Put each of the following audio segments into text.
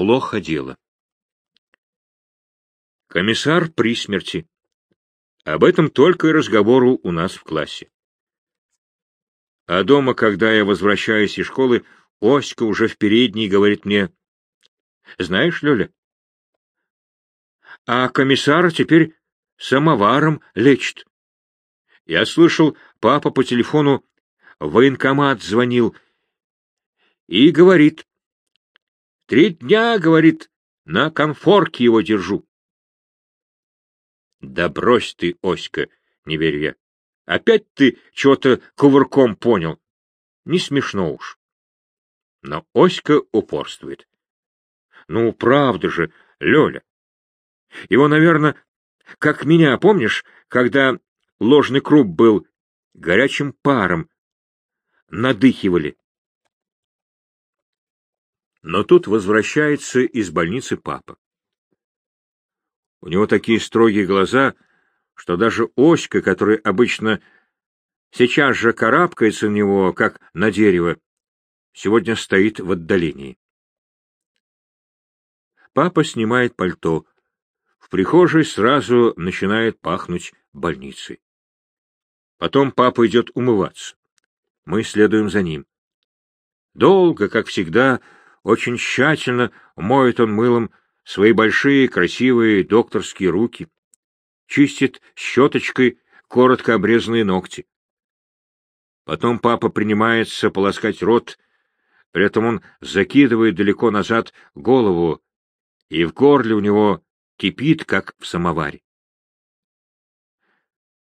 плохо дело. Комиссар при смерти. Об этом только и разговору у нас в классе. А дома, когда я возвращаюсь из школы, Оська уже в передней говорит мне, «Знаешь, Лёля, а комиссар теперь самоваром лечит. Я слышал, папа по телефону в военкомат звонил и говорит, «Три дня, — говорит, — на конфорке его держу». Да брось ты, Оська, не верю я. Опять ты чего-то кувырком понял. Не смешно уж. Но Оська упорствует. Ну, правда же, Лёля. Его, наверное, как меня, помнишь, когда ложный круп был горячим паром, надыхивали. Но тут возвращается из больницы папа. У него такие строгие глаза, что даже Оська, который обычно сейчас же карабкается на него, как на дерево, сегодня стоит в отдалении. Папа снимает пальто. В прихожей сразу начинает пахнуть больницей. Потом папа идет умываться. Мы следуем за ним. Долго, как всегда, очень тщательно моет он мылом свои большие красивые докторские руки, чистит щеточкой коротко обрезанные ногти. Потом папа принимается полоскать рот, при этом он закидывает далеко назад голову, и в горле у него кипит, как в самоваре.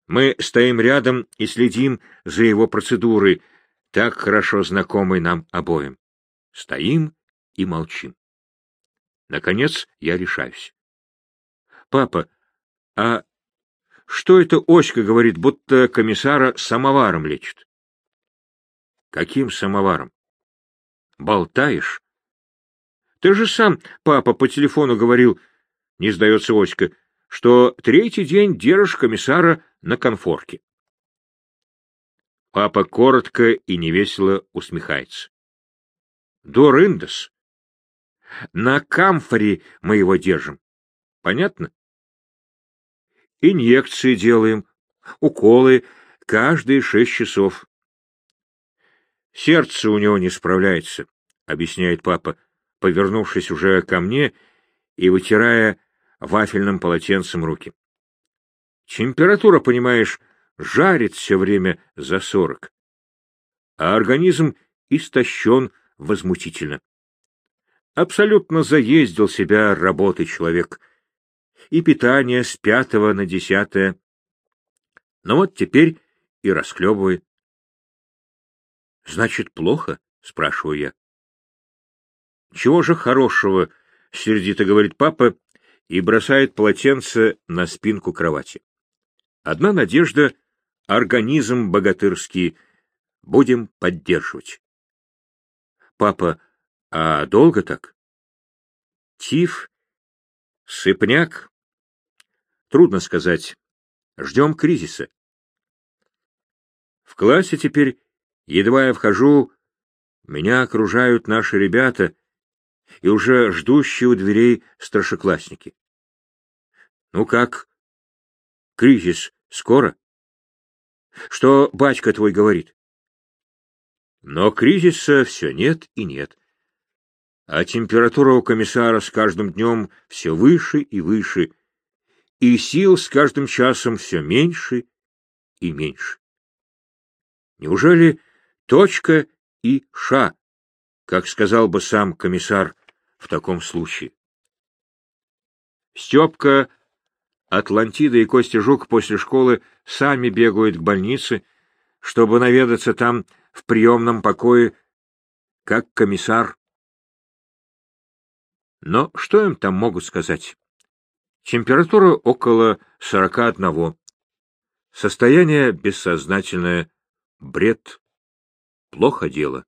Мы стоим рядом и следим за его процедурой, так хорошо знакомой нам обоим. Стоим и молчим. Наконец я решаюсь. — Папа, а что это Оська говорит, будто комиссара самоваром лечит? — Каким самоваром? — Болтаешь? — Ты же сам, папа, по телефону говорил, — не сдается Оська, — что третий день держишь комиссара на конфорке. Папа коротко и невесело усмехается. — Дорындес, на камфоре мы его держим. Понятно? Инъекции делаем, уколы каждые шесть часов. Сердце у него не справляется, — объясняет папа, повернувшись уже ко мне и вытирая вафельным полотенцем руки. Температура, понимаешь, жарит все время за сорок, а организм истощен возмутительно. Абсолютно заездил себя работой человек. И питание с пятого на десятое. Но вот теперь и расхлебывает. — Значит, плохо? — спрашиваю я. — Чего же хорошего? — сердито говорит папа и бросает полотенце на спинку кровати. Одна надежда — организм богатырский. Будем поддерживать. — Папа, а долго так? Тиф? Сыпняк? Трудно сказать. Ждем кризиса. В классе теперь, едва я вхожу, меня окружают наши ребята и уже ждущие у дверей старшеклассники. Ну как? Кризис скоро? Что батька твой говорит? Но кризиса все нет и нет а температура у комиссара с каждым днем все выше и выше, и сил с каждым часом все меньше и меньше. Неужели точка и ша, как сказал бы сам комиссар в таком случае? Степка, Атлантида и Костя Жук после школы сами бегают к больнице, чтобы наведаться там в приемном покое, как комиссар но что им там могут сказать? Температура около сорока одного. Состояние бессознательное, бред, плохо дело.